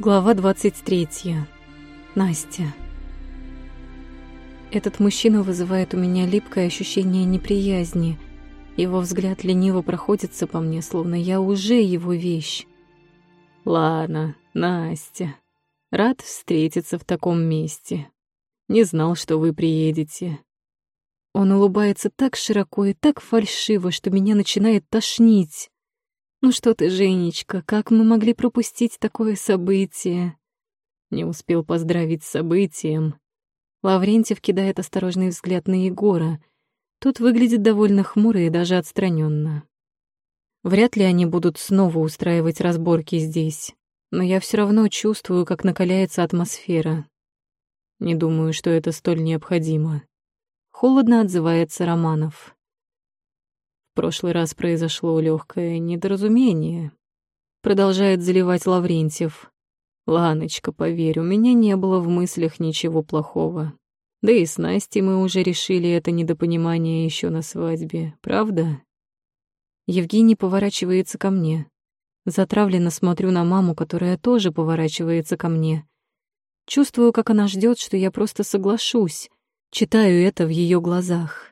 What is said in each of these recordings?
Глава 23. Настя. Этот мужчина вызывает у меня липкое ощущение неприязни. Его взгляд лениво проходится по мне, словно я уже его вещь. Ладно, Настя. Рад встретиться в таком месте. Не знал, что вы приедете. Он улыбается так широко и так фальшиво, что меня начинает тошнить. Ну что ты, Женечка, как мы могли пропустить такое событие? Не успел поздравить с событием. Лаврентьев кидает осторожный взгляд на Егора. Тот выглядит довольно хмуро и даже отстраненно. Вряд ли они будут снова устраивать разборки здесь, но я все равно чувствую, как накаляется атмосфера. Не думаю, что это столь необходимо. Холодно отзывается Романов. В прошлый раз произошло легкое недоразумение. Продолжает заливать Лаврентьев. Ланочка, поверь, у меня не было в мыслях ничего плохого. Да и с Настей мы уже решили это недопонимание еще на свадьбе, правда? Евгений поворачивается ко мне. Затравленно смотрю на маму, которая тоже поворачивается ко мне. Чувствую, как она ждет, что я просто соглашусь. Читаю это в ее глазах.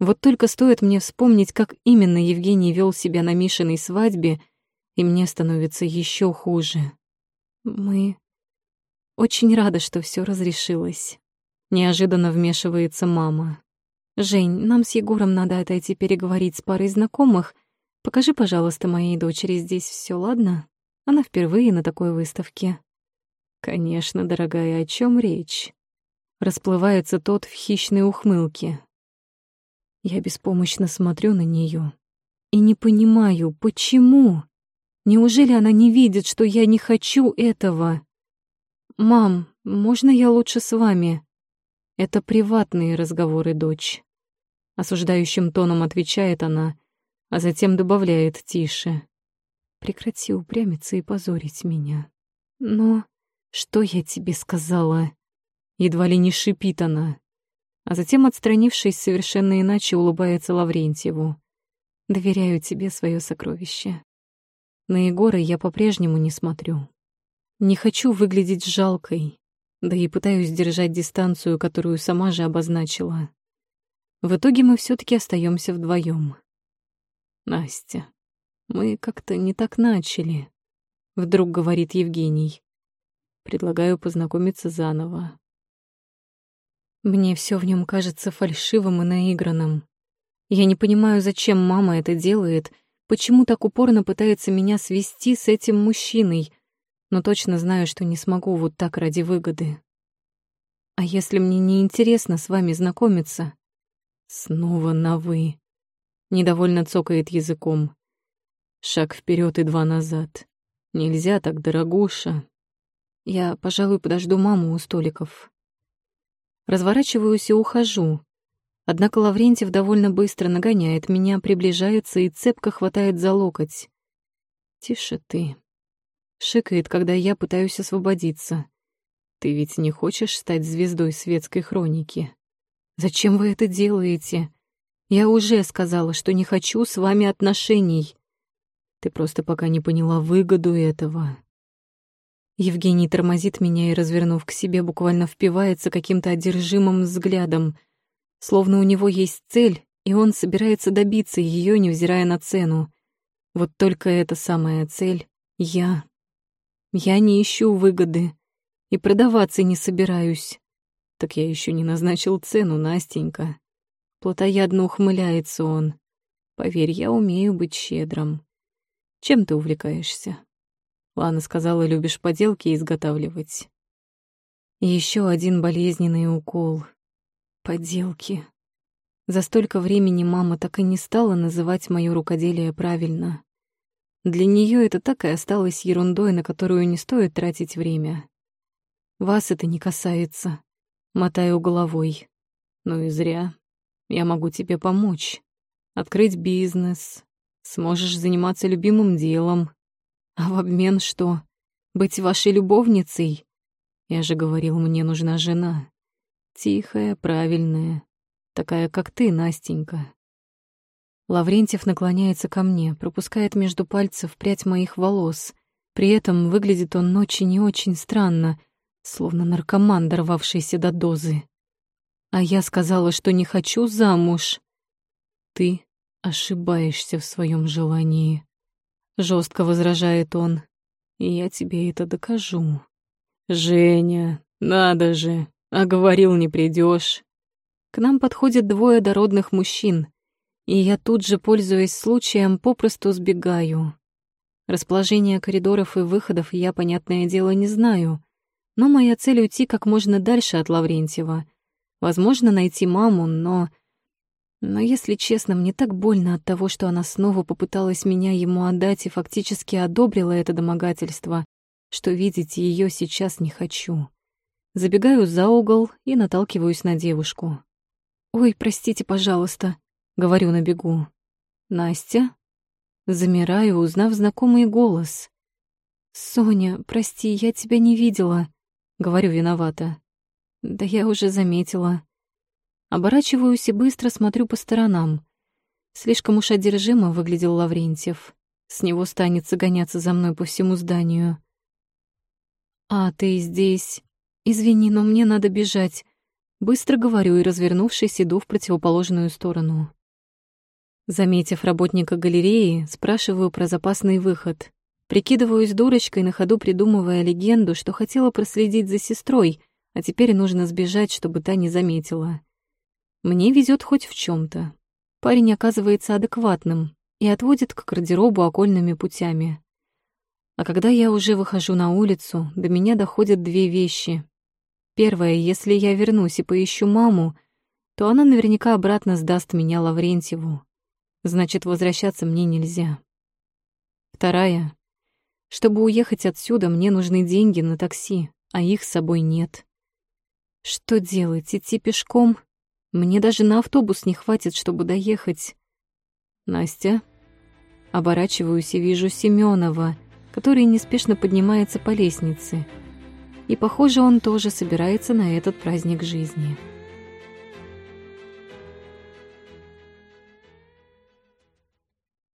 Вот только стоит мне вспомнить, как именно Евгений вел себя на Мишиной свадьбе, и мне становится еще хуже. Мы очень рады, что все разрешилось. Неожиданно вмешивается мама. «Жень, нам с Егором надо отойти переговорить с парой знакомых. Покажи, пожалуйста, моей дочери здесь все, ладно? Она впервые на такой выставке». «Конечно, дорогая, о чем речь?» Расплывается тот в хищной ухмылке. Я беспомощно смотрю на нее и не понимаю, почему. Неужели она не видит, что я не хочу этого? «Мам, можно я лучше с вами?» «Это приватные разговоры, дочь». Осуждающим тоном отвечает она, а затем добавляет тише. «Прекрати упрямиться и позорить меня». «Но что я тебе сказала?» Едва ли не шипит она а затем, отстранившись совершенно иначе, улыбается Лаврентьеву. «Доверяю тебе свое сокровище. На Егора я по-прежнему не смотрю. Не хочу выглядеть жалкой, да и пытаюсь держать дистанцию, которую сама же обозначила. В итоге мы все таки остаемся вдвоем. «Настя, мы как-то не так начали», — вдруг говорит Евгений. «Предлагаю познакомиться заново. Мне все в нем кажется фальшивым и наигранным. Я не понимаю, зачем мама это делает, почему так упорно пытается меня свести с этим мужчиной, но точно знаю, что не смогу вот так ради выгоды. А если мне не интересно с вами знакомиться? Снова на «вы». Недовольно цокает языком. Шаг вперед и два назад. Нельзя так, дорогуша. Я, пожалуй, подожду маму у столиков. Разворачиваюсь и ухожу. Однако Лаврентьев довольно быстро нагоняет меня, приближается и цепко хватает за локоть. «Тише ты», — шикает, когда я пытаюсь освободиться. «Ты ведь не хочешь стать звездой светской хроники? Зачем вы это делаете? Я уже сказала, что не хочу с вами отношений. Ты просто пока не поняла выгоду этого. Евгений тормозит меня и, развернув к себе, буквально впивается каким-то одержимым взглядом, словно у него есть цель, и он собирается добиться ее, невзирая на цену. Вот только эта самая цель — я. Я не ищу выгоды и продаваться не собираюсь. Так я еще не назначил цену, Настенька. Плотоядно ухмыляется он. Поверь, я умею быть щедрым. Чем ты увлекаешься? Лана сказала, любишь поделки изготавливать. Еще один болезненный укол. Поделки. За столько времени мама так и не стала называть моё рукоделие правильно. Для неё это так и осталось ерундой, на которую не стоит тратить время. Вас это не касается. Мотаю головой. Ну и зря. Я могу тебе помочь. Открыть бизнес. Сможешь заниматься любимым делом. А в обмен что? Быть вашей любовницей? Я же говорил, мне нужна жена. Тихая, правильная. Такая, как ты, Настенька. Лаврентьев наклоняется ко мне, пропускает между пальцев прядь моих волос, При этом выглядит он очень и очень странно, словно наркоман, дорвавшийся до дозы. А я сказала, что не хочу замуж. Ты ошибаешься в своем желании. Жестко возражает он. И я тебе это докажу. Женя, надо же, а говорил, не придешь. К нам подходят двое дородных мужчин, и я тут же, пользуясь случаем, попросту сбегаю. Расположение коридоров и выходов я, понятное дело, не знаю, но моя цель — уйти как можно дальше от Лаврентьева. Возможно, найти маму, но... Но, если честно, мне так больно от того, что она снова попыталась меня ему отдать и фактически одобрила это домогательство, что видеть ее сейчас не хочу. Забегаю за угол и наталкиваюсь на девушку. «Ой, простите, пожалуйста», — говорю на бегу. «Настя?» Замираю, узнав знакомый голос. «Соня, прости, я тебя не видела», — говорю виновата. «Да я уже заметила». Оборачиваюсь и быстро смотрю по сторонам. Слишком уж одержимо выглядел Лаврентьев. С него станется гоняться за мной по всему зданию. «А, ты здесь. Извини, но мне надо бежать. Быстро говорю и, развернувшись, иду в противоположную сторону. Заметив работника галереи, спрашиваю про запасный выход. Прикидываюсь дурочкой, на ходу придумывая легенду, что хотела проследить за сестрой, а теперь нужно сбежать, чтобы та не заметила. Мне везет хоть в чем то Парень оказывается адекватным и отводит к гардеробу окольными путями. А когда я уже выхожу на улицу, до меня доходят две вещи, Первое, если я вернусь и поищу маму, то она наверняка обратно сдаст меня Лаврентьеву. Значит, возвращаться мне нельзя. Вторая. Чтобы уехать отсюда, мне нужны деньги на такси, а их с собой нет. Что делать? Идти пешком? Мне даже на автобус не хватит, чтобы доехать. Настя? Оборачиваюсь и вижу Семенова, который неспешно поднимается по лестнице — и, похоже, он тоже собирается на этот праздник жизни.